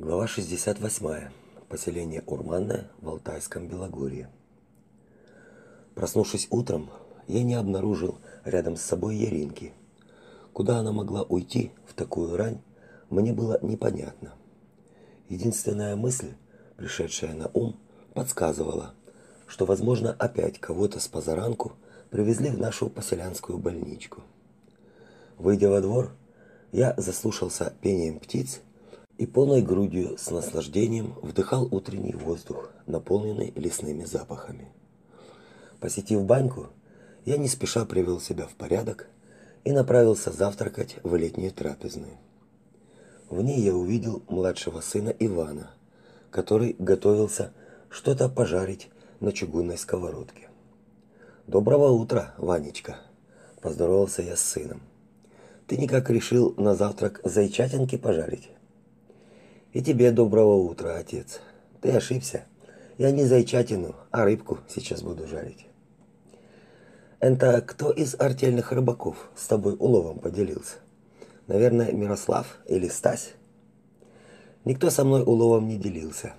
Глава 68. Поселение Урманное в Алтайском Белогорье. Проснувшись утром, я не обнаружил рядом с собой Яринки. Куда она могла уйти в такую рань, мне было непонятно. Единственная мысль, пришедшая на ум, подсказывала, что, возможно, опять кого-то с позаранку привезли в нашу поселянскую больничку. Выйдя во двор, я заслушался пением птиц и полной грудью с наслаждением вдыхал утренний воздух, наполненный лесными запахами. Посетив баньку, я не спеша привел себя в порядок и направился завтракать в летнюю трапезную. В ней я увидел младшего сына Ивана, который готовился что-то пожарить на чугунной сковородке. Доброго утра, Ванечка, поздоровался я с сыном. Ты никак решил на завтрак зайчатинки пожарить? И тебе доброго утра, отец. Ты ошибся. Я не зайчатину, а рыбку сейчас буду жарить. Это кто из артельных рыбаков с тобой уловом поделился? Наверное, Мирослав или Стась? Никто со мной уловом не делился.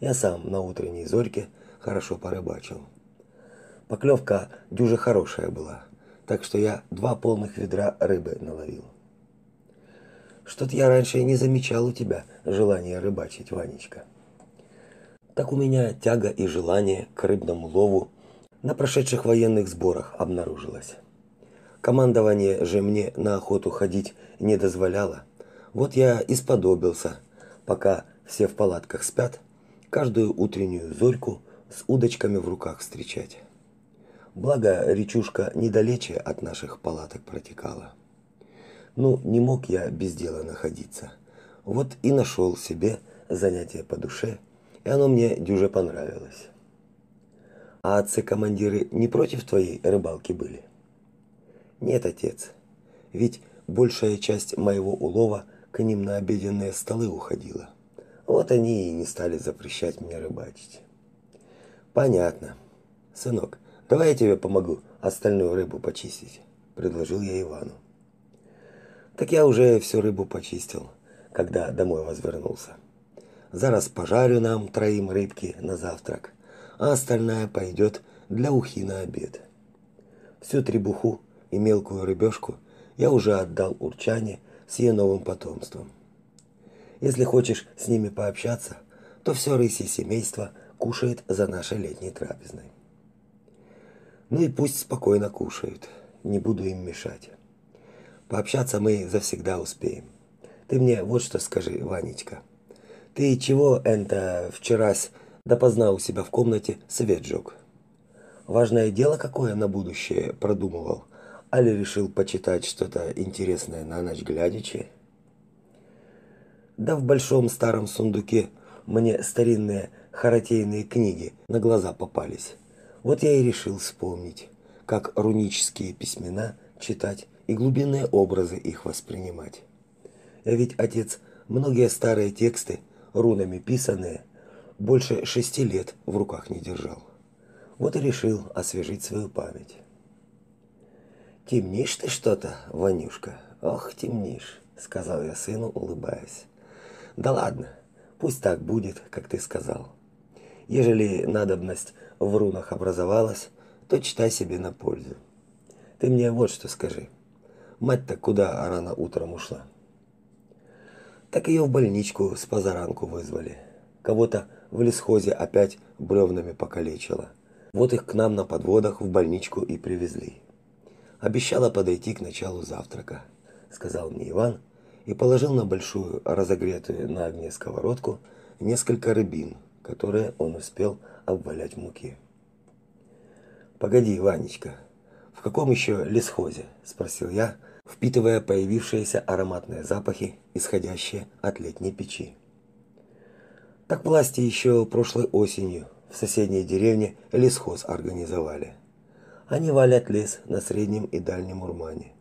Я сам на утренней зорьке хорошо порыбачил. Поклевка дюже хорошая была, так что я два полных ведра рыбы наловил. Что-то я раньше не замечал у тебя желания рыбачить, Ванечка. Так у меня тяга и желание к рыбному лову на прошедших военных сборах обнаружилось. Командование же мне на охоту ходить не дозволяло. Вот я и сподобился, пока все в палатках спят, каждую утреннюю зорьку с удочками в руках встречать. Благо, речушка недалече от наших палаток протекала. Ну, не мог я без дела находиться. Вот и нашел себе занятие по душе, и оно мне дюже понравилось. А отцы-командиры не против твоей рыбалки были? Нет, отец. Ведь большая часть моего улова к ним на обеденные столы уходила. Вот они и не стали запрещать мне рыбачить. Понятно. Сынок, давай я тебе помогу остальную рыбу почистить, предложил я Ивану. Так я уже всю рыбу почистил, когда домой возвернулся. Зараз пожарю нам троим рыбки на завтрак, а остальная пойдет для ухи на обед. Всю требуху и мелкую рыбешку я уже отдал Урчане с ее новым потомством. Если хочешь с ними пообщаться, то все рысье семейство кушает за нашей летней трапезной. Ну и пусть спокойно кушают, не буду им мешать. Пообщаться мы завсегда успеем. Ты мне вот что скажи, Ванечка. Ты чего это вчерась допоздна у себя в комнате свет жёг? Важное дело какое на будущее продумывал? Али решил почитать что-то интересное на ночь глядячи? Да в большом старом сундуке мне старинные харатейные книги на глаза попались. Вот я и решил вспомнить, как рунические письмена читать и глубинные образы их воспринимать. Ведь отец многие старые тексты, рунами писанные, больше шести лет в руках не держал. Вот и решил освежить свою память. Темнишь ты что-то, Ванюшка. Ох, темнишь, сказал я сыну, улыбаясь. Да ладно, пусть так будет, как ты сказал. Ежели надобность в рунах образовалась, то читай себе на пользу. Ты мне вот что скажи. Мать-то куда рано утром ушла? Так ее в больничку с позаранку вызвали. Кого-то в лесхозе опять бревнами покалечило. Вот их к нам на подводах в больничку и привезли. Обещала подойти к началу завтрака, сказал мне Иван и положил на большую разогретую на огне сковородку несколько рыбин, которые он успел обвалять в муке. Погоди, Ванечка, в каком еще лесхозе? спросил я, впитывая появившиеся ароматные запахи, исходящие от летней печи. Так власти еще прошлой осенью в соседней деревне лесхоз организовали. Они валят лес на среднем и дальнем Урмане.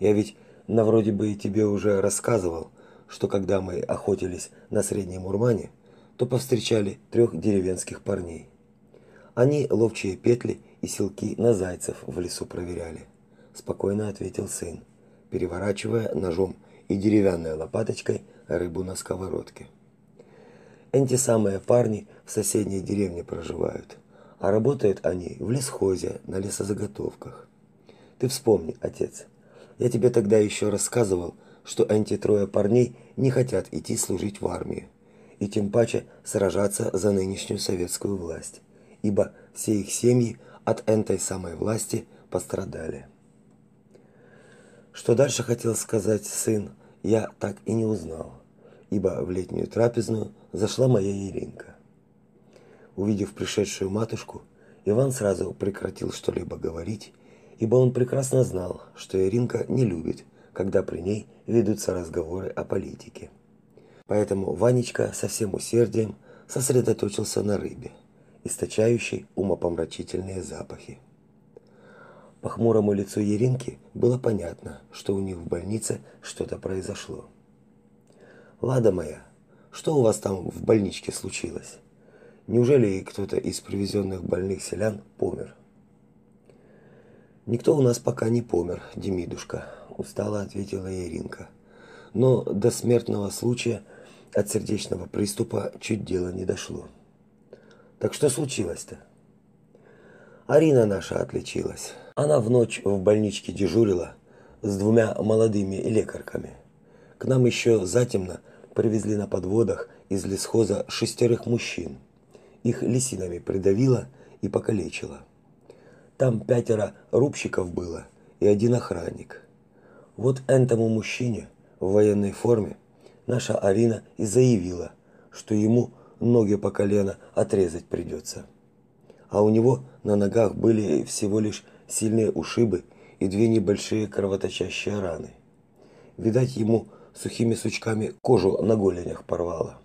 Я ведь на вроде бы и тебе уже рассказывал, что когда мы охотились на среднем Урмане, то повстречали трех деревенских парней. Они ловчие петли и селки на зайцев в лесу проверяли спокойно ответил сын, переворачивая ножом и деревянной лопаточкой рыбу на сковородке. эти самые парни в соседней деревне проживают, а работают они в лесхозе на лесозаготовках. Ты вспомни, отец, я тебе тогда еще рассказывал, что эти трое парней не хотят идти служить в армию, и тем паче сражаться за нынешнюю советскую власть, ибо все их семьи от этой самой власти пострадали. Что дальше хотел сказать сын, я так и не узнал, ибо в летнюю трапезную зашла моя Иринка. Увидев пришедшую матушку, Иван сразу прекратил что-либо говорить, ибо он прекрасно знал, что Иринка не любит, когда при ней ведутся разговоры о политике. Поэтому Ванечка со всем усердием сосредоточился на рыбе, источающей умопомрачительные запахи. По хмурому лицу Еринки было понятно, что у них в больнице что-то произошло. Лада моя, что у вас там в больничке случилось? Неужели кто-то из привезенных больных селян помер? Никто у нас пока не помер, Демидушка, устало ответила Еринка. Но до смертного случая от сердечного приступа чуть дело не дошло. Так что случилось-то? Арина наша отличилась. Она в ночь в больничке дежурила с двумя молодыми лекарками. К нам еще затемно привезли на подводах из лесхоза шестерых мужчин. Их лисинами придавило и покалечило. Там пятеро рубщиков было и один охранник. Вот этому мужчине в военной форме наша Арина и заявила, что ему ноги по колено отрезать придется. А у него на ногах были всего лишь сильные ушибы и две небольшие кровоточащие раны. Видать, ему сухими сучками кожу на голенях порвало.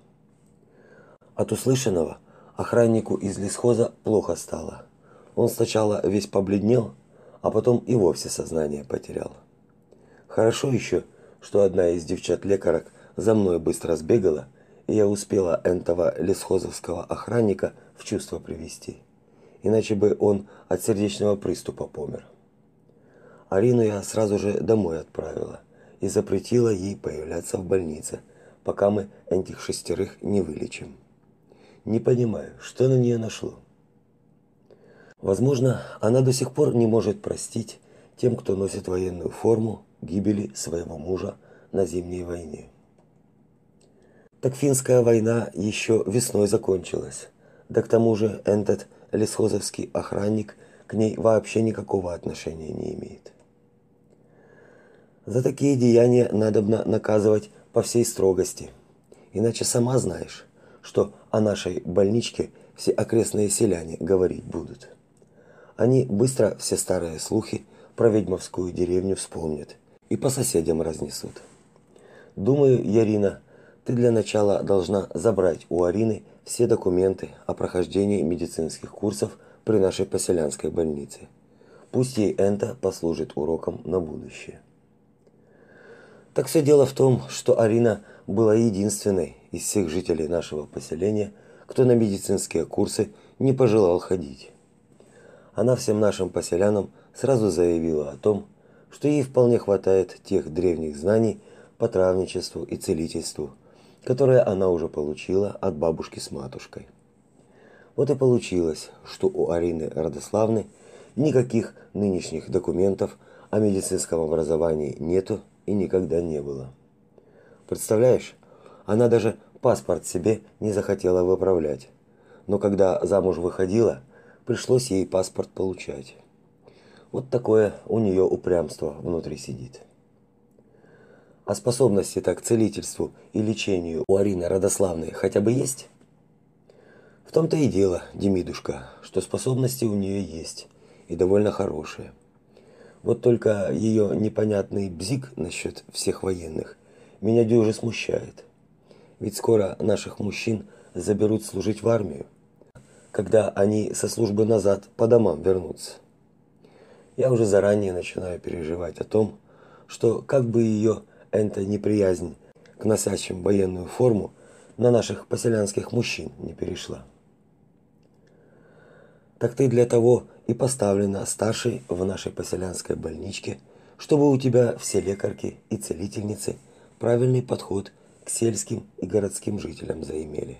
От услышанного охраннику из лесхоза плохо стало. Он сначала весь побледнел, а потом и вовсе сознание потерял. Хорошо еще, что одна из девчат-лекарок за мной быстро сбегала, и я успела энтого лесхозовского охранника в чувство привести иначе бы он от сердечного приступа помер. Арину я сразу же домой отправила и запретила ей появляться в больнице, пока мы этих шестерых не вылечим. Не понимаю, что на нее нашло. Возможно, она до сих пор не может простить тем, кто носит военную форму, гибели своего мужа на зимней войне. Так финская война еще весной закончилась. Да к тому же этот лесхозовский охранник к ней вообще никакого отношения не имеет. За такие деяния надобно наказывать по всей строгости. Иначе сама знаешь, что о нашей больничке все окрестные селяне говорить будут. Они быстро все старые слухи про ведьмовскую деревню вспомнят и по соседям разнесут. Думаю, Ярина, ты для начала должна забрать у Арины все документы о прохождении медицинских курсов при нашей поселянской больнице. Пусть ей это послужит уроком на будущее. Так все дело в том, что Арина была единственной из всех жителей нашего поселения, кто на медицинские курсы не пожелал ходить. Она всем нашим поселянам сразу заявила о том, что ей вполне хватает тех древних знаний по травничеству и целительству, которое она уже получила от бабушки с матушкой. Вот и получилось, что у Арины Радославны никаких нынешних документов о медицинском образовании нету и никогда не было. Представляешь, она даже паспорт себе не захотела выправлять. Но когда замуж выходила, пришлось ей паспорт получать. Вот такое у нее упрямство внутри сидит. А способности так к целительству и лечению у Арины Родославны хотя бы есть? В том-то и дело, Демидушка, что способности у нее есть, и довольно хорошие. Вот только ее непонятный бзик насчет всех военных меня дюже смущает. Ведь скоро наших мужчин заберут служить в армию, когда они со службы назад по домам вернутся. Я уже заранее начинаю переживать о том, что как бы ее эта неприязнь к носящим военную форму на наших поселянских мужчин не перешла. Так ты для того и поставлена старшей в нашей поселянской больничке, чтобы у тебя все лекарки и целительницы правильный подход к сельским и городским жителям заимели.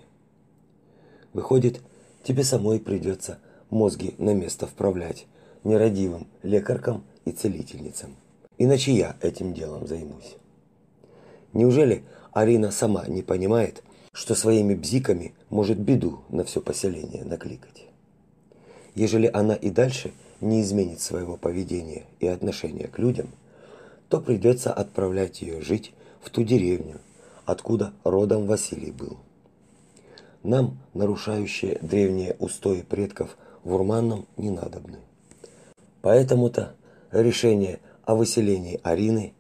Выходит, тебе самой придется мозги на место вправлять нерадивым лекаркам и целительницам. Иначе я этим делом займусь. Неужели Арина сама не понимает, что своими бзиками может беду на все поселение накликать? Ежели она и дальше не изменит своего поведения и отношения к людям, то придется отправлять ее жить в ту деревню, откуда родом Василий был. Нам, нарушающие древние устои предков, в Урманном не надобны. Поэтому-то решение о выселении Арины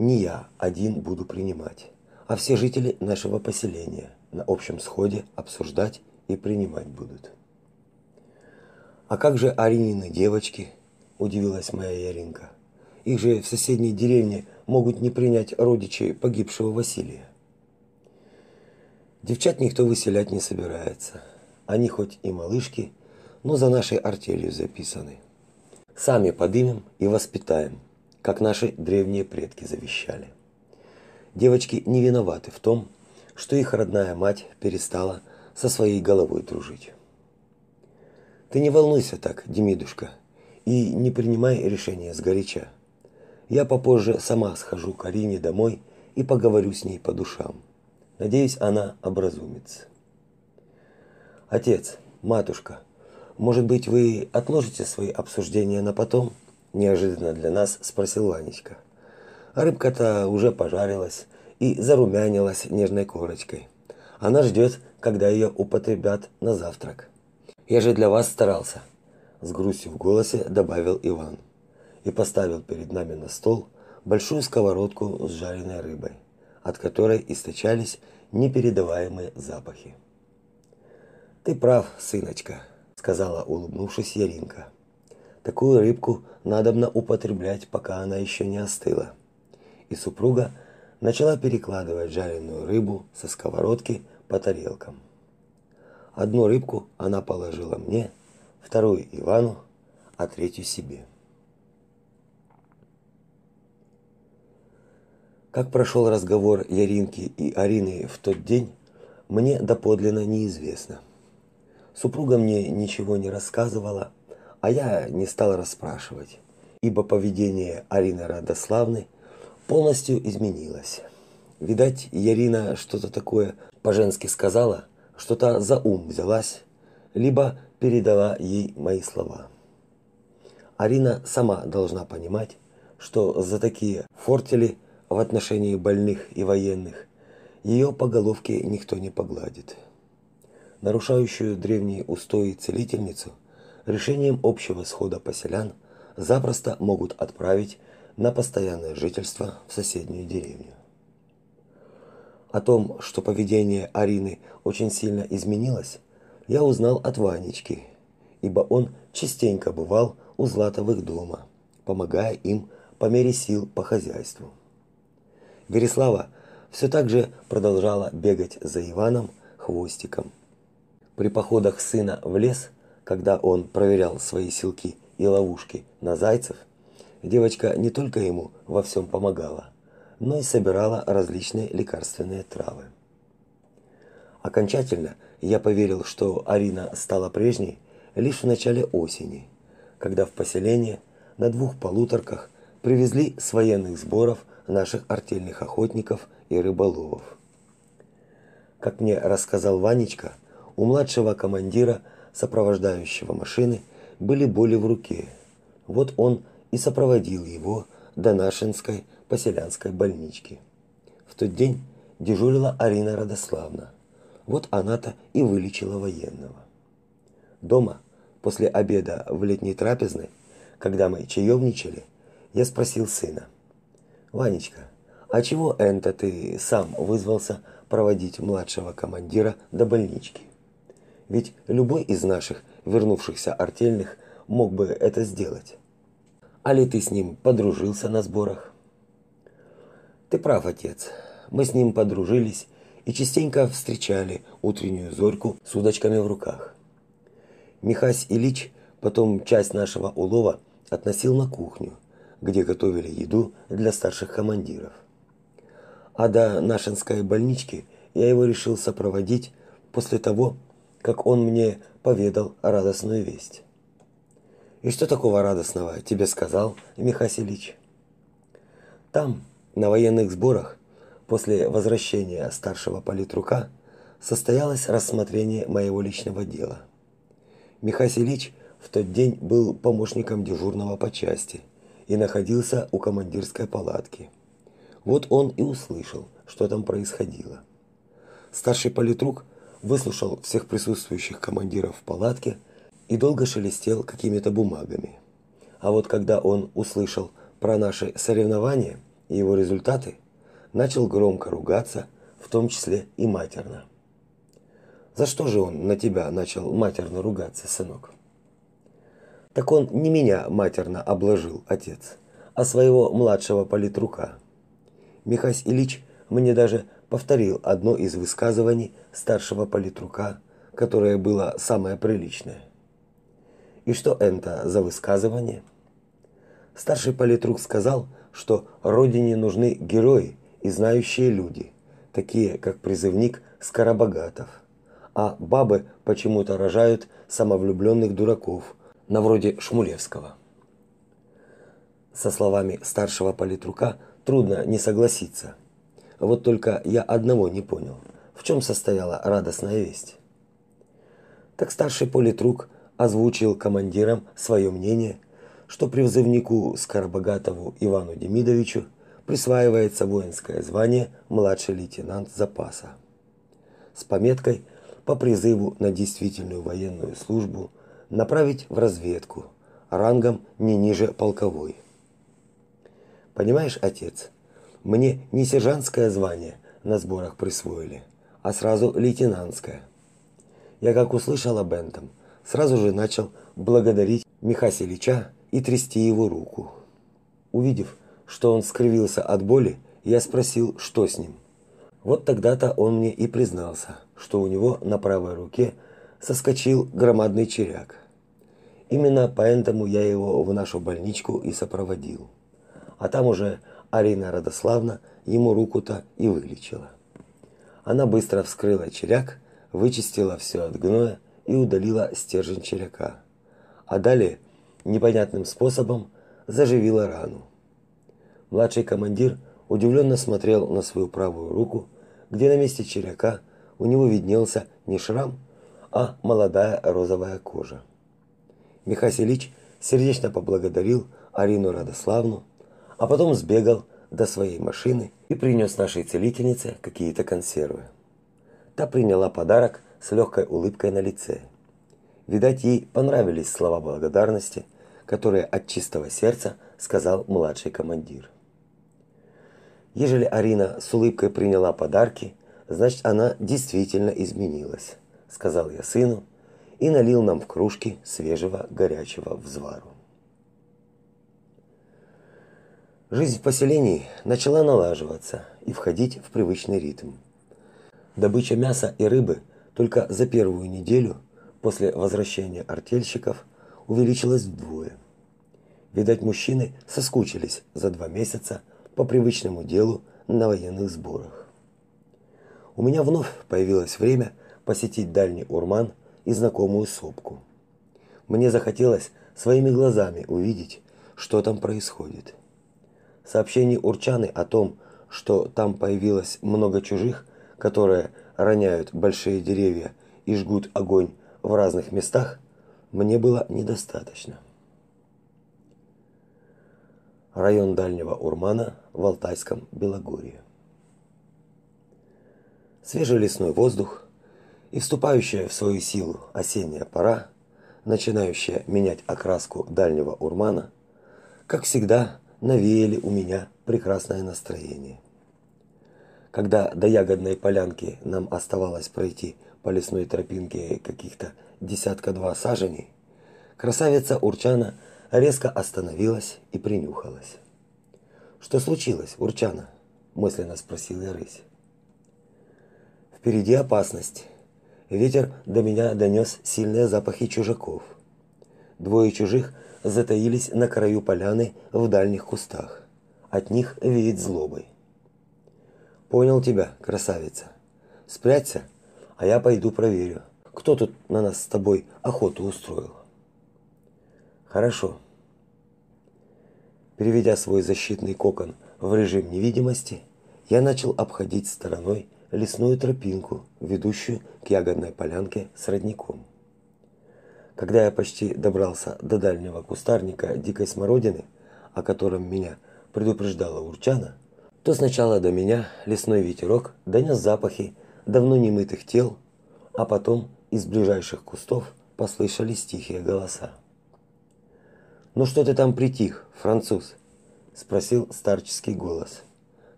не я один буду принимать, а все жители нашего поселения на общем сходе обсуждать и принимать будут. А как же Аринины девочки? удивилась моя Яринка. Их же в соседней деревне могут не принять родичи погибшего Василия. Девчат никто выселять не собирается. Они хоть и малышки, но за нашей артелью записаны. Сами подымем и воспитаем, как наши древние предки завещали. Девочки не виноваты в том, что их родная мать перестала со своей головой дружить. Ты не волнуйся так, Демидушка, и не принимай решения сгоряча. Я попозже сама схожу к Арине домой и поговорю с ней по душам. Надеюсь, она образумится. Отец, матушка, может быть, вы отложите свои обсуждения на потом? Неожиданно для нас спросил Ванечка. А рыбка-то уже пожарилась и зарумянилась нежной корочкой. Она ждет, когда ее употребят на завтрак. Я же для вас старался, с грустью в голосе добавил Иван и поставил перед нами на стол большую сковородку с жареной рыбой, от которой источались непередаваемые запахи. Ты прав, сыночка, сказала, улыбнувшись Яринка. Такую рыбку надобно употреблять, пока она еще не остыла. И супруга начала перекладывать жареную рыбу со сковородки по тарелкам. Одну рыбку она положила мне, вторую Ивану, а третью себе. Как прошел разговор Яринки и Арины в тот день, мне доподлинно неизвестно. Супруга мне ничего не рассказывала, а я не стал расспрашивать, ибо поведение Арины Радославны полностью изменилось. Видать, Ярина что-то такое по-женски сказала, что-то за ум взялась, либо передала ей мои слова. Арина сама должна понимать, что за такие фортели в отношении больных и военных ее по головке никто не погладит нарушающую древние устои целительницу, решением общего схода поселян запросто могут отправить на постоянное жительство в соседнюю деревню. О том, что поведение Арины очень сильно изменилось, я узнал от Ванечки, ибо он частенько бывал у Златовых дома, помогая им по мере сил по хозяйству. Вереслава все так же продолжала бегать за Иваном хвостиком, при походах сына в лес, когда он проверял свои силки и ловушки на зайцев, девочка не только ему во всем помогала, но и собирала различные лекарственные травы. Окончательно я поверил, что Арина стала прежней лишь в начале осени, когда в поселение на двух полуторках привезли с военных сборов наших артельных охотников и рыболовов. Как мне рассказал Ванечка, у младшего командира, сопровождающего машины, были боли в руке. Вот он и сопроводил его до Нашинской поселянской больнички. В тот день дежурила Арина Радославна. Вот она-то и вылечила военного. Дома, после обеда в летней трапезной, когда мы чаевничали, я спросил сына. «Ванечка, а чего это ты сам вызвался проводить младшего командира до больнички?» Ведь любой из наших вернувшихся артельных мог бы это сделать. А ли ты с ним подружился на сборах? Ты прав, отец. Мы с ним подружились и частенько встречали утреннюю зорьку с удочками в руках. Михась Ильич потом часть нашего улова относил на кухню, где готовили еду для старших командиров. А до Нашинской больнички я его решил сопроводить после того, как он мне поведал радостную весть. И что такого радостного тебе сказал Михасилич? Там, на военных сборах, после возвращения старшего политрука, состоялось рассмотрение моего личного дела. Михасилич в тот день был помощником дежурного по части и находился у командирской палатки. Вот он и услышал, что там происходило. Старший политрук выслушал всех присутствующих командиров в палатке и долго шелестел какими-то бумагами. А вот когда он услышал про наши соревнования и его результаты, начал громко ругаться, в том числе и матерно. За что же он на тебя начал матерно ругаться, сынок? Так он не меня матерно обложил, отец, а своего младшего политрука. Михась Ильич мне даже повторил одно из высказываний старшего политрука, которое было самое приличное. И что это за высказывание? Старший политрук сказал, что родине нужны герои и знающие люди, такие как призывник Скоробогатов. А бабы почему-то рожают самовлюбленных дураков, на вроде Шмулевского. Со словами старшего политрука трудно не согласиться. Вот только я одного не понял. В чем состояла радостная весть? Так старший политрук озвучил командирам свое мнение, что призывнику Скоробогатову Ивану Демидовичу присваивается воинское звание младший лейтенант запаса с пометкой по призыву на действительную военную службу направить в разведку рангом не ниже полковой. Понимаешь, отец, мне не сержантское звание на сборах присвоили, а сразу лейтенантское. Я как услышал об этом, сразу же начал благодарить Михаила Ильича и трясти его руку. Увидев, что он скривился от боли, я спросил, что с ним. Вот тогда-то он мне и признался, что у него на правой руке соскочил громадный черяк. Именно поэтому я его в нашу больничку и сопроводил. А там уже Арина Радославна ему руку-то и вылечила. Она быстро вскрыла черяк, вычистила все от гноя и удалила стержень черяка. А далее непонятным способом заживила рану. Младший командир удивленно смотрел на свою правую руку, где на месте черяка у него виднелся не шрам, а молодая розовая кожа. Михаил Ильич сердечно поблагодарил Арину Радославну, а потом сбегал до своей машины и принес нашей целительнице какие-то консервы. Та приняла подарок с легкой улыбкой на лице. Видать, ей понравились слова благодарности, которые от чистого сердца сказал младший командир. Ежели Арина с улыбкой приняла подарки, значит, она действительно изменилась, сказал я сыну и налил нам в кружки свежего горячего взвару. Жизнь в поселении начала налаживаться и входить в привычный ритм. Добыча мяса и рыбы только за первую неделю после возвращения артельщиков увеличилась вдвое. Видать, мужчины соскучились за два месяца по привычному делу на военных сборах. У меня вновь появилось время посетить дальний Урман и знакомую сопку. Мне захотелось своими глазами увидеть, что там происходит. Сообщение Урчаны о том, что там появилось много чужих, которые роняют большие деревья и жгут огонь в разных местах, мне было недостаточно. Район Дальнего Урмана в Алтайском Белогорье. Свежий лесной воздух и вступающая в свою силу осенняя пора, начинающая менять окраску Дальнего Урмана, как всегда, навеяли у меня прекрасное настроение когда до ягодной полянки нам оставалось пройти по лесной тропинке каких-то десятка-два саженей, красавица Урчана резко остановилась и принюхалась. «Что случилось, Урчана?» – мысленно спросила рысь. «Впереди опасность. Ветер до меня донес сильные запахи чужаков. Двое чужих затаились на краю поляны в дальних кустах. От них веет злобой. Понял тебя, красавица. Спрячься, а я пойду проверю, кто тут на нас с тобой охоту устроил. Хорошо. Переведя свой защитный кокон в режим невидимости, я начал обходить стороной лесную тропинку, ведущую к ягодной полянке с родником. Когда я почти добрался до дальнего кустарника дикой смородины, о котором меня предупреждала Урчана, то сначала до меня лесной ветерок донес запахи давно немытых тел, а потом из ближайших кустов послышались тихие голоса. «Ну что ты там притих, француз?» – спросил старческий голос.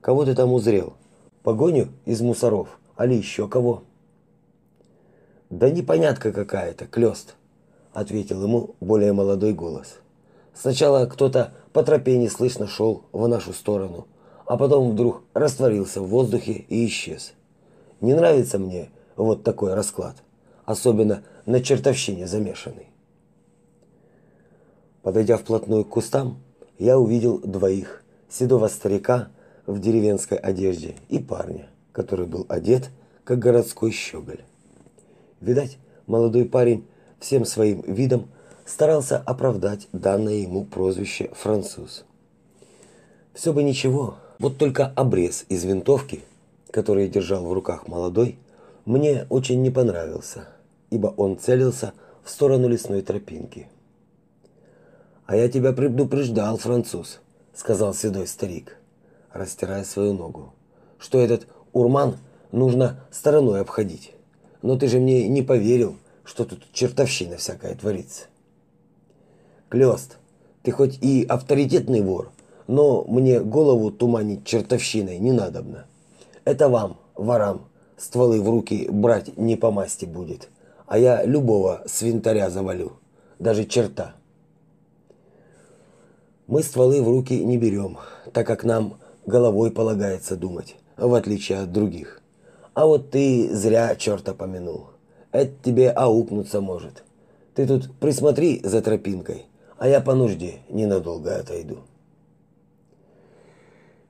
«Кого ты там узрел? Погоню из мусоров, али еще кого?» «Да непонятка какая-то, клёст», – ответил ему более молодой голос. «Сначала кто-то по тропе неслышно шел в нашу сторону, а потом вдруг растворился в воздухе и исчез. Не нравится мне вот такой расклад, особенно на чертовщине замешанный. Подойдя вплотную к кустам, я увидел двоих: седого старика в деревенской одежде и парня, который был одет как городской щеголь. Видать, молодой парень всем своим видом старался оправдать данное ему прозвище француз. Все бы ничего, вот только обрез из винтовки, который держал в руках молодой, мне очень не понравился, ибо он целился в сторону лесной тропинки. А я тебя предупреждал, француз, сказал седой старик, растирая свою ногу, что этот урман нужно стороной обходить. Но ты же мне не поверил, что тут чертовщина всякая творится. Клёст, ты хоть и авторитетный вор, но мне голову туманить чертовщиной не надобно. Это вам, ворам, стволы в руки брать не по масти будет, а я любого свинтаря завалю, даже черта. Мы стволы в руки не берем, так как нам головой полагается думать, в отличие от других. А вот ты зря черта помянул. Это тебе аукнуться может. Ты тут присмотри за тропинкой, а я по нужде ненадолго отойду.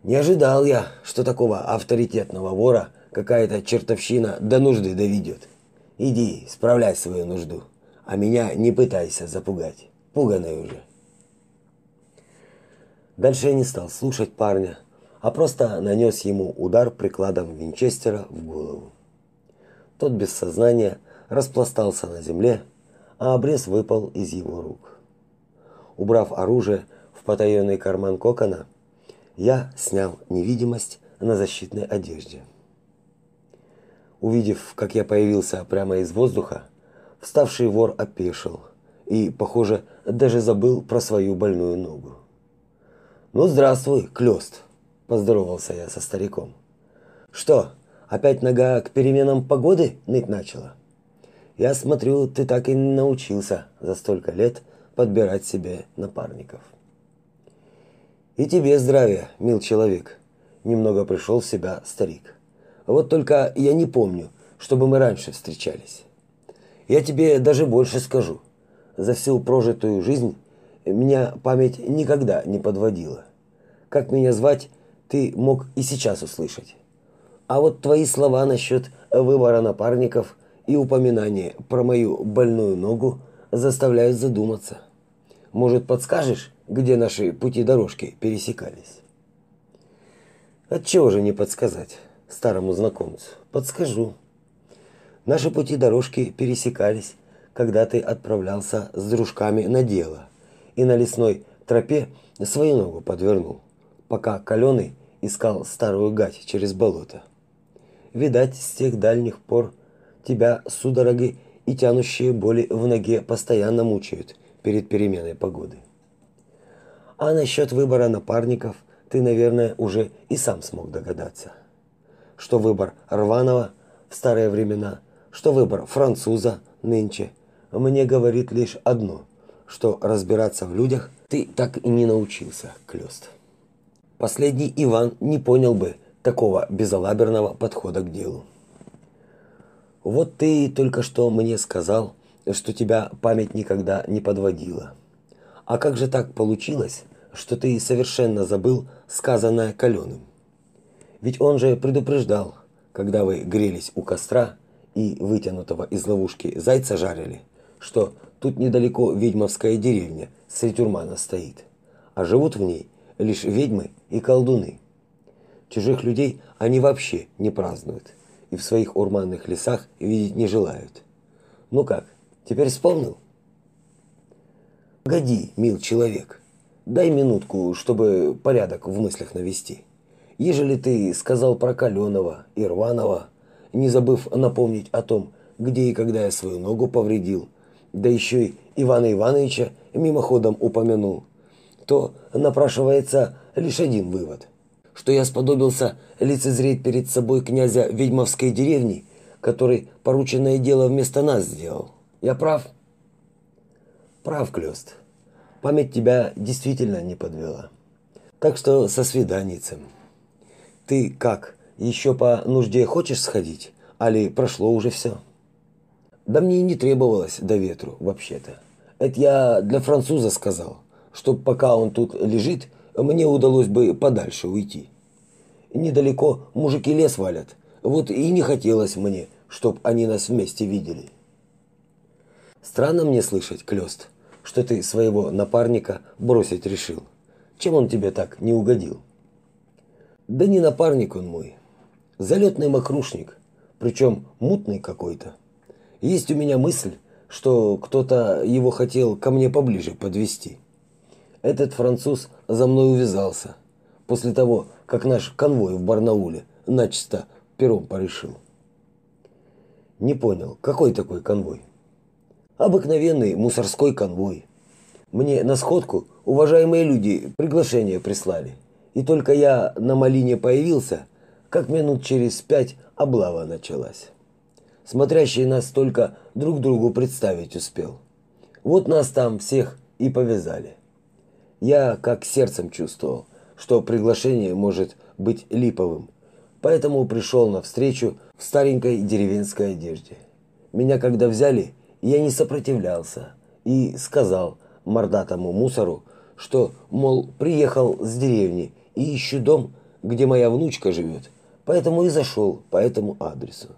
Не ожидал я, что такого авторитетного вора какая-то чертовщина до нужды доведет. Иди, справляй свою нужду, а меня не пытайся запугать. Пуганый уже. Дальше я не стал слушать парня, а просто нанес ему удар прикладом винчестера в голову. Тот без сознания распластался на земле, а обрез выпал из его рук. Убрав оружие в потаенный карман кокона, я снял невидимость на защитной одежде. Увидев, как я появился прямо из воздуха, вставший вор опешил и, похоже, даже забыл про свою больную ногу. «Ну, здравствуй, Клёст!» – поздоровался я со стариком. «Что, опять нога к переменам погоды ныть начала? Я смотрю, ты так и не научился за столько лет подбирать себе напарников». И тебе здравия, мил человек. Немного пришел в себя старик. Вот только я не помню, чтобы мы раньше встречались. Я тебе даже больше скажу. За всю прожитую жизнь меня память никогда не подводила. Как меня звать, ты мог и сейчас услышать. А вот твои слова насчет выбора напарников и упоминание про мою больную ногу заставляют задуматься. Может, подскажешь, где наши пути дорожки пересекались. Отчего же не подсказать старому знакомцу? Подскажу. Наши пути дорожки пересекались, когда ты отправлялся с дружками на дело и на лесной тропе свою ногу подвернул, пока Каленый искал старую гать через болото. Видать, с тех дальних пор тебя судороги и тянущие боли в ноге постоянно мучают перед переменой погоды. А насчет выбора напарников ты, наверное, уже и сам смог догадаться. Что выбор Рванова в старые времена, что выбор француза нынче, мне говорит лишь одно, что разбираться в людях ты так и не научился, Клёст. Последний Иван не понял бы такого безалаберного подхода к делу. Вот ты только что мне сказал, что тебя память никогда не подводила. А как же так получилось, что ты совершенно забыл сказанное Каленым. Ведь он же предупреждал, когда вы грелись у костра и вытянутого из ловушки зайца жарили, что тут недалеко ведьмовская деревня Сретюрмана стоит, а живут в ней лишь ведьмы и колдуны. Чужих людей они вообще не празднуют и в своих урманных лесах видеть не желают. Ну как, теперь вспомнил? Годи, мил человек. Дай минутку, чтобы порядок в мыслях навести. Ежели ты сказал про Каленова и Рванова, не забыв напомнить о том, где и когда я свою ногу повредил, да еще и Ивана Ивановича мимоходом упомянул, то напрашивается лишь один вывод, что я сподобился лицезреть перед собой князя ведьмовской деревни, который порученное дело вместо нас сделал. Я прав? Прав, Клёст. Память тебя действительно не подвела. Так что со свиданицем. Ты как, еще по нужде хочешь сходить, али прошло уже все? Да мне и не требовалось до ветру, вообще-то. Это я для француза сказал, чтоб пока он тут лежит, мне удалось бы подальше уйти. Недалеко мужики лес валят, вот и не хотелось мне, чтоб они нас вместе видели. Странно мне слышать, Клёст, что ты своего напарника бросить решил. Чем он тебе так не угодил? Да не напарник он мой. Залетный мокрушник, причем мутный какой-то. Есть у меня мысль, что кто-то его хотел ко мне поближе подвести. Этот француз за мной увязался после того, как наш конвой в Барнауле начисто пером порешил. Не понял, какой такой конвой? Обыкновенный мусорской конвой. Мне на сходку уважаемые люди приглашение прислали. И только я на малине появился, как минут через пять облава началась. Смотрящий нас только друг другу представить успел. Вот нас там всех и повязали. Я как сердцем чувствовал, что приглашение может быть липовым, поэтому пришел на встречу в старенькой деревенской одежде. Меня когда взяли, я не сопротивлялся и сказал мордатому мусору, что, мол, приехал с деревни и ищу дом, где моя внучка живет, поэтому и зашел по этому адресу.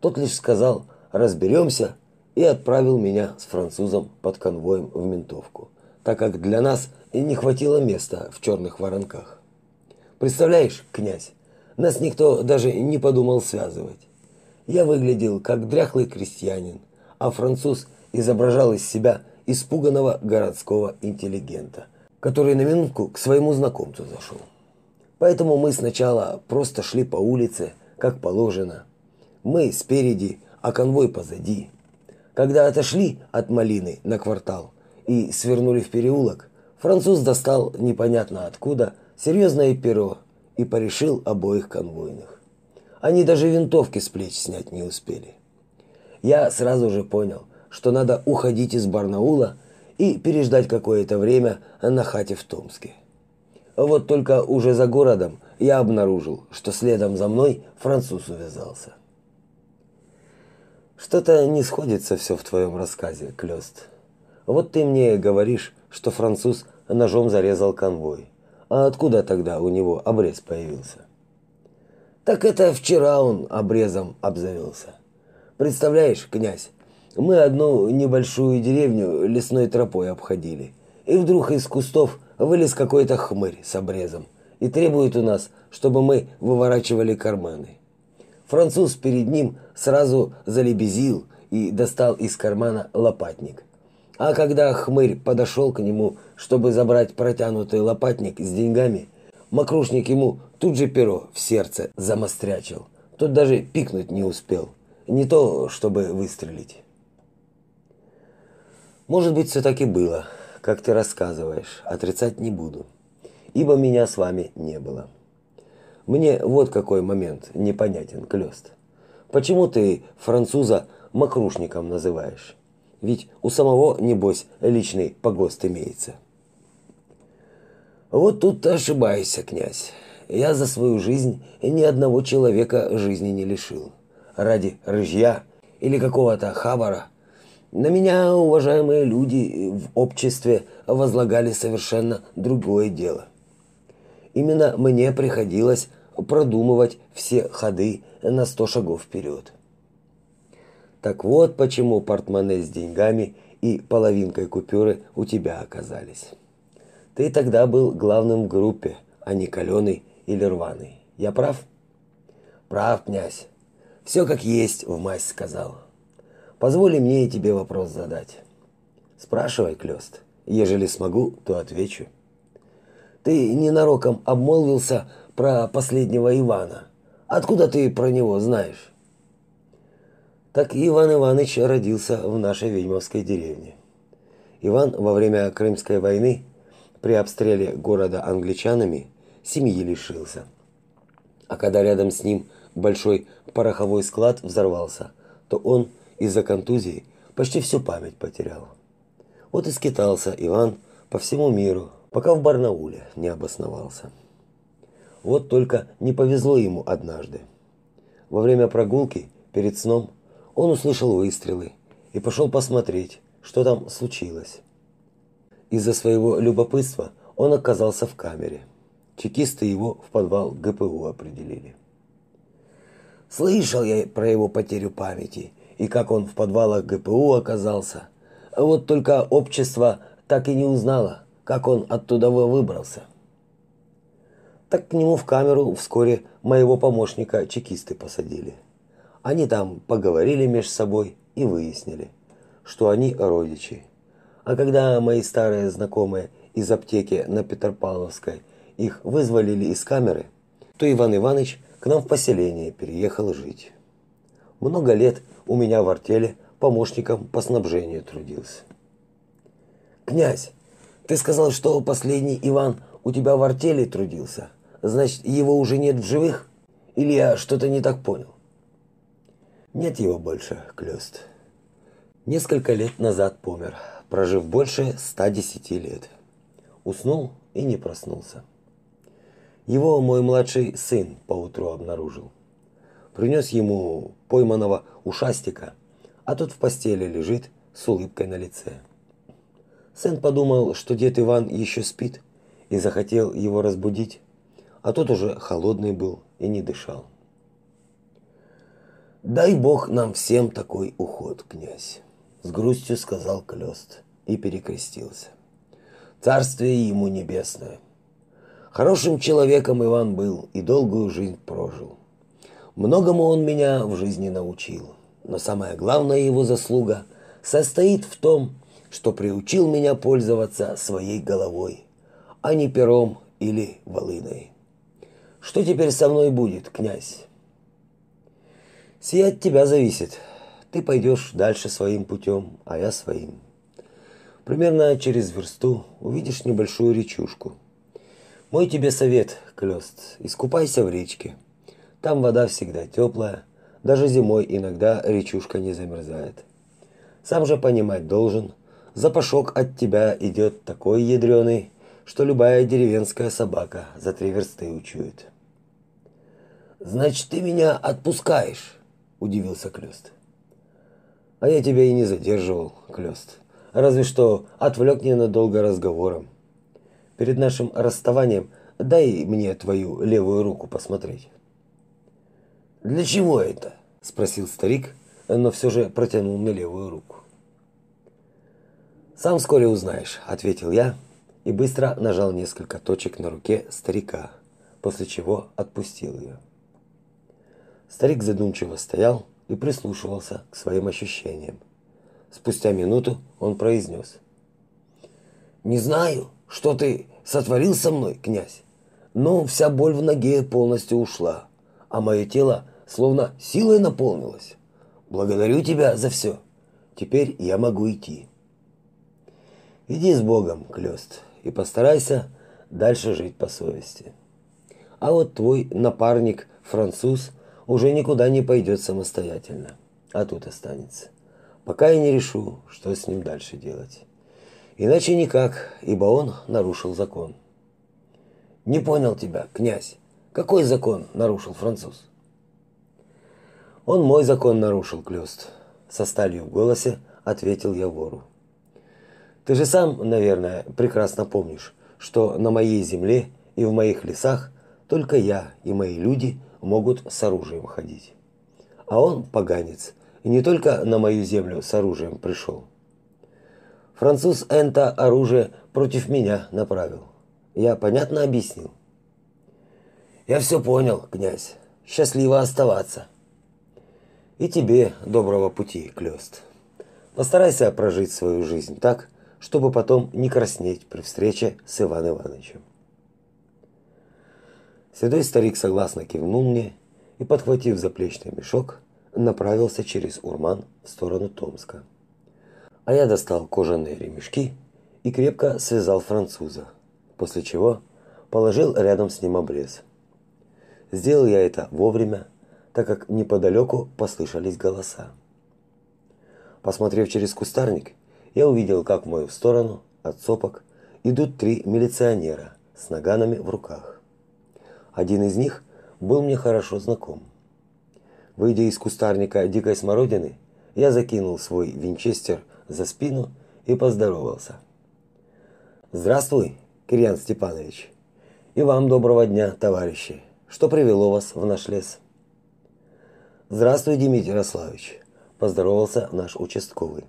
Тот лишь сказал «разберемся» и отправил меня с французом под конвоем в ментовку, так как для нас не хватило места в черных воронках. Представляешь, князь, нас никто даже не подумал связывать. Я выглядел как дряхлый крестьянин, а француз изображал из себя испуганного городского интеллигента – который на минутку к своему знакомцу зашел. Поэтому мы сначала просто шли по улице, как положено. Мы спереди, а конвой позади. Когда отошли от малины на квартал и свернули в переулок, француз достал непонятно откуда серьезное перо и порешил обоих конвойных. Они даже винтовки с плеч снять не успели. Я сразу же понял, что надо уходить из Барнаула и переждать какое-то время на хате в Томске. Вот только уже за городом я обнаружил, что следом за мной француз увязался. Что-то не сходится все в твоем рассказе, Клёст. Вот ты мне говоришь, что француз ножом зарезал конвой. А откуда тогда у него обрез появился? Так это вчера он обрезом обзавелся. Представляешь, князь, мы одну небольшую деревню лесной тропой обходили. И вдруг из кустов вылез какой-то хмырь с обрезом и требует у нас, чтобы мы выворачивали карманы. Француз перед ним сразу залебезил и достал из кармана лопатник. А когда хмырь подошел к нему, чтобы забрать протянутый лопатник с деньгами, мокрушник ему тут же перо в сердце замострячил. Тот даже пикнуть не успел. Не то, чтобы выстрелить. Может быть, все таки было, как ты рассказываешь, отрицать не буду, ибо меня с вами не было. Мне вот какой момент непонятен, Клёст. Почему ты француза макрушником называешь? Ведь у самого, небось, личный погост имеется. Вот тут ты ошибаешься, князь. Я за свою жизнь ни одного человека жизни не лишил. Ради рыжья или какого-то хабара на меня уважаемые люди в обществе возлагали совершенно другое дело. Именно мне приходилось продумывать все ходы на сто шагов вперед. Так вот почему портмоне с деньгами и половинкой купюры у тебя оказались. Ты тогда был главным в группе, а не каленый или рваный. Я прав? Прав, князь. Все как есть, в мазь сказал. Позволь мне и тебе вопрос задать. Спрашивай, Клёст. Ежели смогу, то отвечу. Ты ненароком обмолвился про последнего Ивана. Откуда ты про него знаешь? Так Иван Иванович родился в нашей ведьмовской деревне. Иван во время Крымской войны при обстреле города англичанами семьи лишился. А когда рядом с ним большой пороховой склад взорвался, то он из-за контузии почти всю память потерял. Вот и скитался Иван по всему миру, пока в Барнауле не обосновался. Вот только не повезло ему однажды. Во время прогулки перед сном он услышал выстрелы и пошел посмотреть, что там случилось. Из-за своего любопытства он оказался в камере. Чекисты его в подвал ГПУ определили. Слышал я про его потерю памяти и как он в подвалах ГПУ оказался. Вот только общество так и не узнало, как он оттуда выбрался. Так к нему в камеру вскоре моего помощника чекисты посадили. Они там поговорили между собой и выяснили, что они родичи. А когда мои старые знакомые из аптеки на Петропавловской их вызволили из камеры, то Иван Иванович к нам в поселение переехал жить. Много лет у меня в артели помощником по снабжению трудился. Князь, ты сказал, что последний Иван у тебя в артели трудился. Значит, его уже нет в живых? Или я что-то не так понял? Нет его больше, Клёст. Несколько лет назад помер, прожив больше 110 лет. Уснул и не проснулся. Его мой младший сын поутру обнаружил. Принес ему пойманного ушастика, а тот в постели лежит с улыбкой на лице. Сын подумал, что дед Иван еще спит, и захотел его разбудить, а тот уже холодный был и не дышал. Дай бог нам всем такой уход, князь, с грустью сказал Клёст и перекрестился. Царствие ему небесное. Хорошим человеком Иван был и долгую жизнь прожил. Многому он меня в жизни научил, но самая главная его заслуга состоит в том, что приучил меня пользоваться своей головой, а не пером или волыной. Что теперь со мной будет, князь? Сия от тебя зависит. Ты пойдешь дальше своим путем, а я своим. Примерно через версту увидишь небольшую речушку. Мой тебе совет, Клёст, искупайся в речке. Там вода всегда теплая, даже зимой иногда речушка не замерзает. Сам же понимать должен, запашок от тебя идет такой ядреный, что любая деревенская собака за три версты учует. Значит, ты меня отпускаешь, удивился Клёст. А я тебя и не задерживал, Клёст. Разве что отвлек ненадолго разговором. Перед нашим расставанием дай мне твою левую руку посмотреть. Для чего это? спросил старик, но все же протянул мне левую руку. Сам вскоре узнаешь, ответил я и быстро нажал несколько точек на руке старика, после чего отпустил ее. Старик задумчиво стоял и прислушивался к своим ощущениям. Спустя минуту он произнес: "Не знаю, что ты сотворил со мной, князь, но вся боль в ноге полностью ушла, а мое тело словно силой наполнилось. Благодарю тебя за все. Теперь я могу идти". Иди с Богом, Клёст, и постарайся дальше жить по совести. А вот твой напарник, француз, уже никуда не пойдет самостоятельно, а тут останется. Пока я не решу, что с ним дальше делать. Иначе никак, ибо он нарушил закон. Не понял тебя, князь. Какой закон нарушил француз? Он мой закон нарушил, Клёст. Со сталью в голосе ответил я вору. Ты же сам, наверное, прекрасно помнишь, что на моей земле и в моих лесах только я и мои люди могут с оружием ходить. А он, поганец, и не только на мою землю с оружием пришел. Француз Энта оружие против меня направил. Я понятно объяснил? Я все понял, князь. Счастливо оставаться. И тебе доброго пути, Клёст. Постарайся прожить свою жизнь так, чтобы потом не краснеть при встрече с Иван Ивановичем. Седой старик согласно кивнул мне и, подхватив заплечный мешок, направился через Урман в сторону Томска. А я достал кожаные ремешки и крепко связал француза, после чего положил рядом с ним обрез. Сделал я это вовремя, так как неподалеку послышались голоса. Посмотрев через кустарник, я увидел, как в мою сторону от сопок идут три милиционера с наганами в руках. Один из них был мне хорошо знаком. Выйдя из кустарника дикой смородины, я закинул свой винчестер за спину и поздоровался. Здравствуй, Кирьян Степанович. И вам доброго дня, товарищи. Что привело вас в наш лес? Здравствуй, Дмитрий Ярославович, поздоровался наш участковый.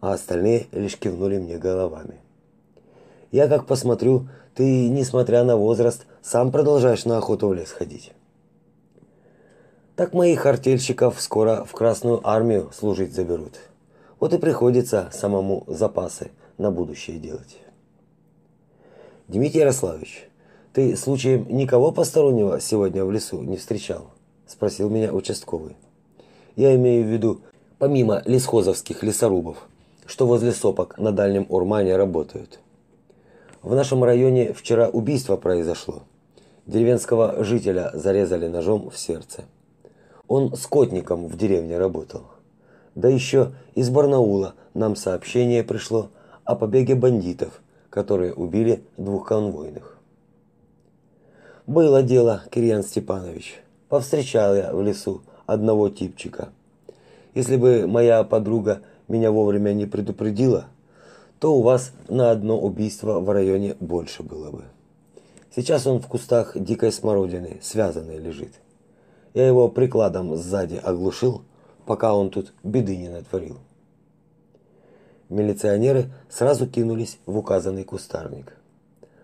А остальные лишь кивнули мне головами. Я как посмотрю, ты, несмотря на возраст, сам продолжаешь на охоту в лес ходить. Так моих артельщиков скоро в Красную армию служить заберут. Вот и приходится самому запасы на будущее делать. Дмитрий Ярославович, ты случаем никого постороннего сегодня в лесу не встречал? спросил меня участковый. Я имею в виду, помимо лесхозовских лесорубов, что возле сопок на дальнем Урмане работают. В нашем районе вчера убийство произошло. Деревенского жителя зарезали ножом в сердце. Он скотником в деревне работал. Да еще из Барнаула нам сообщение пришло о побеге бандитов, которые убили двух конвойных. Было дело, Кирьян Степанович. Повстречал я в лесу одного типчика. Если бы моя подруга меня вовремя не предупредила, то у вас на одно убийство в районе больше было бы. Сейчас он в кустах дикой смородины, связанный лежит. Я его прикладом сзади оглушил, пока он тут беды не натворил. Милиционеры сразу кинулись в указанный кустарник.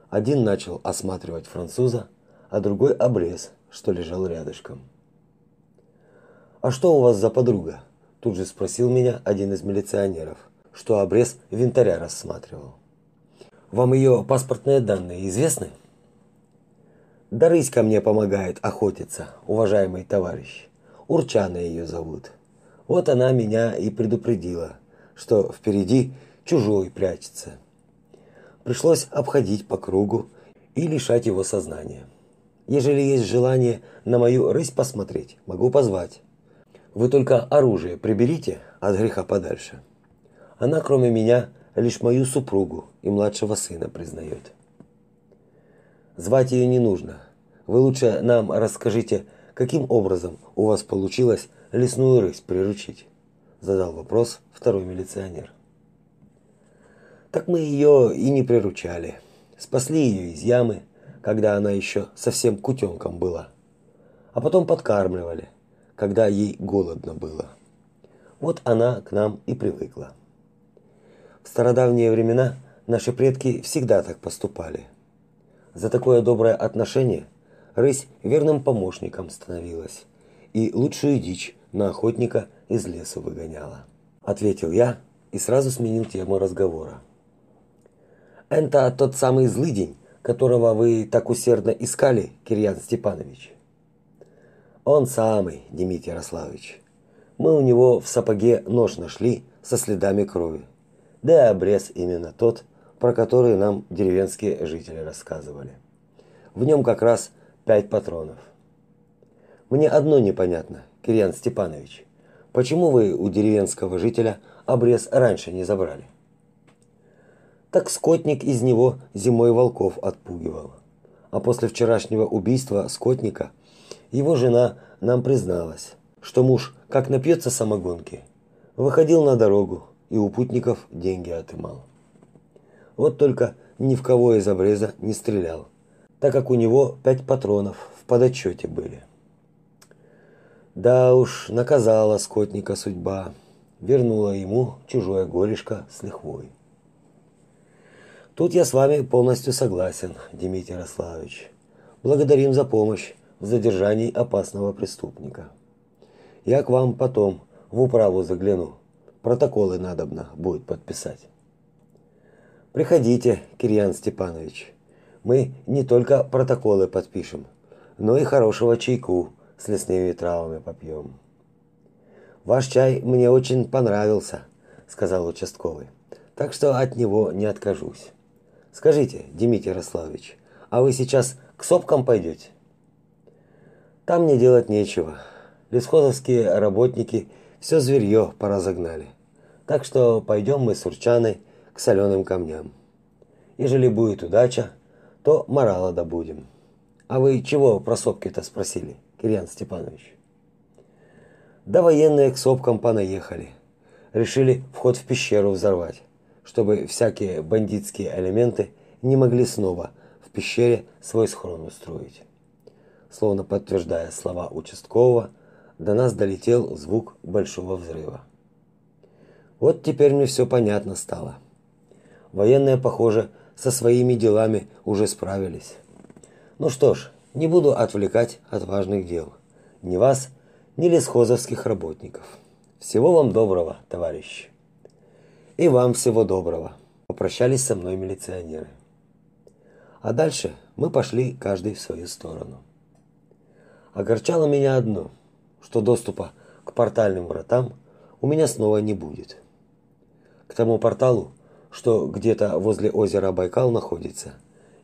Один начал осматривать француза, а другой обрез, что лежал рядышком. А что у вас за подруга? Тут же спросил меня один из милиционеров, что обрез винтаря рассматривал. Вам ее паспортные данные известны? Да ко мне помогает охотиться, уважаемый товарищ. Урчана ее зовут. Вот она меня и предупредила, что впереди чужой прячется. Пришлось обходить по кругу и лишать его сознания. Ежели есть желание на мою рысь посмотреть, могу позвать. Вы только оружие приберите от греха подальше. Она, кроме меня, лишь мою супругу и младшего сына признает. Звать ее не нужно. Вы лучше нам расскажите, каким образом у вас получилось лесную рысь приручить? Задал вопрос второй милиционер. Так мы ее и не приручали. Спасли ее из ямы, когда она еще совсем кутенком была. А потом подкармливали, когда ей голодно было. Вот она к нам и привыкла. В стародавние времена наши предки всегда так поступали. За такое доброе отношение рысь верным помощником становилась и лучшую дичь на охотника из леса выгоняла. Ответил я и сразу сменил тему разговора. Это тот самый злый день, которого вы так усердно искали, Кирьян Степанович. Он самый, Дмитрий Ярославович. Мы у него в сапоге нож нашли со следами крови. Да и обрез именно тот, про который нам деревенские жители рассказывали. В нем как раз пять патронов. Мне одно непонятно, Кирьян Степанович. Почему вы у деревенского жителя обрез раньше не забрали? так скотник из него зимой волков отпугивал. А после вчерашнего убийства скотника его жена нам призналась, что муж, как напьется самогонки, выходил на дорогу и у путников деньги отымал. Вот только ни в кого из обреза не стрелял, так как у него пять патронов в подотчете были. Да уж, наказала скотника судьба, вернула ему чужое горешко с лихвой. Тут я с вами полностью согласен, Дмитрий Ярославович. Благодарим за помощь в задержании опасного преступника. Я к вам потом в управу загляну. Протоколы надобно будет подписать. Приходите, Кирьян Степанович. Мы не только протоколы подпишем, но и хорошего чайку с лесными травами попьем. Ваш чай мне очень понравился, сказал участковый. Так что от него не откажусь. Скажите, Дмитрий Ярославович, а вы сейчас к сопкам пойдете? Там мне делать нечего. Лесхозовские работники все зверье поразогнали. Так что пойдем мы с Урчаной к соленым камням. Ежели будет удача, то морала добудем. А вы чего про сопки-то спросили, Кирьян Степанович? Да военные к сопкам понаехали. Решили вход в пещеру взорвать чтобы всякие бандитские элементы не могли снова в пещере свой схрон устроить. Словно подтверждая слова участкового, до нас долетел звук большого взрыва. Вот теперь мне все понятно стало. Военные, похоже, со своими делами уже справились. Ну что ж, не буду отвлекать от важных дел. Ни вас, ни лесхозовских работников. Всего вам доброго, товарищи. И вам всего доброго. Попрощались со мной милиционеры. А дальше мы пошли каждый в свою сторону. Огорчало меня одно, что доступа к портальным вратам у меня снова не будет. К тому порталу, что где-то возле озера Байкал находится,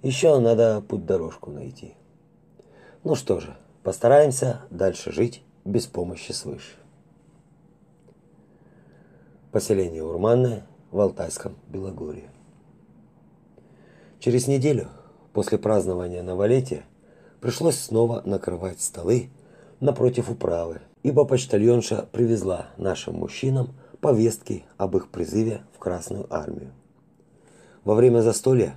еще надо путь-дорожку найти. Ну что же, постараемся дальше жить без помощи свыше. Поселение Урманное в Алтайском Белогорье. Через неделю после празднования новолетия пришлось снова накрывать столы напротив управы, ибо почтальонша привезла нашим мужчинам повестки об их призыве в Красную армию. Во время застолья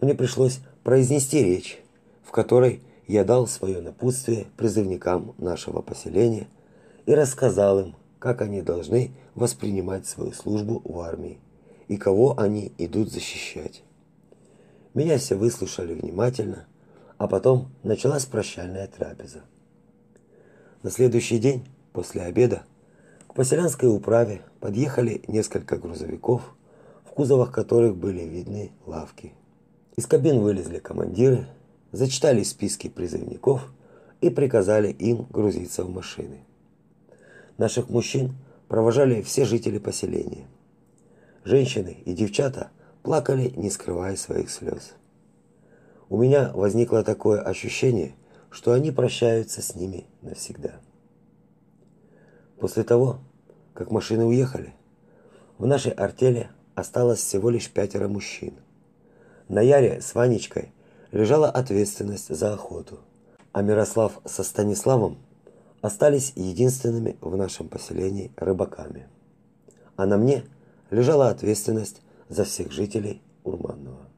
мне пришлось произнести речь, в которой я дал свое напутствие призывникам нашего поселения и рассказал им, как они должны воспринимать свою службу в армии и кого они идут защищать. Меня все выслушали внимательно, а потом началась прощальная трапеза. На следующий день, после обеда, к поселянской управе подъехали несколько грузовиков, в кузовах которых были видны лавки. Из кабин вылезли командиры, зачитали списки призывников и приказали им грузиться в машины. Наших мужчин провожали все жители поселения. Женщины и девчата плакали, не скрывая своих слез. У меня возникло такое ощущение, что они прощаются с ними навсегда. После того, как машины уехали, в нашей артели осталось всего лишь пятеро мужчин. На Яре с Ванечкой лежала ответственность за охоту, а Мирослав со Станиславом остались единственными в нашем поселении рыбаками. А на мне лежала ответственность за всех жителей Урманного.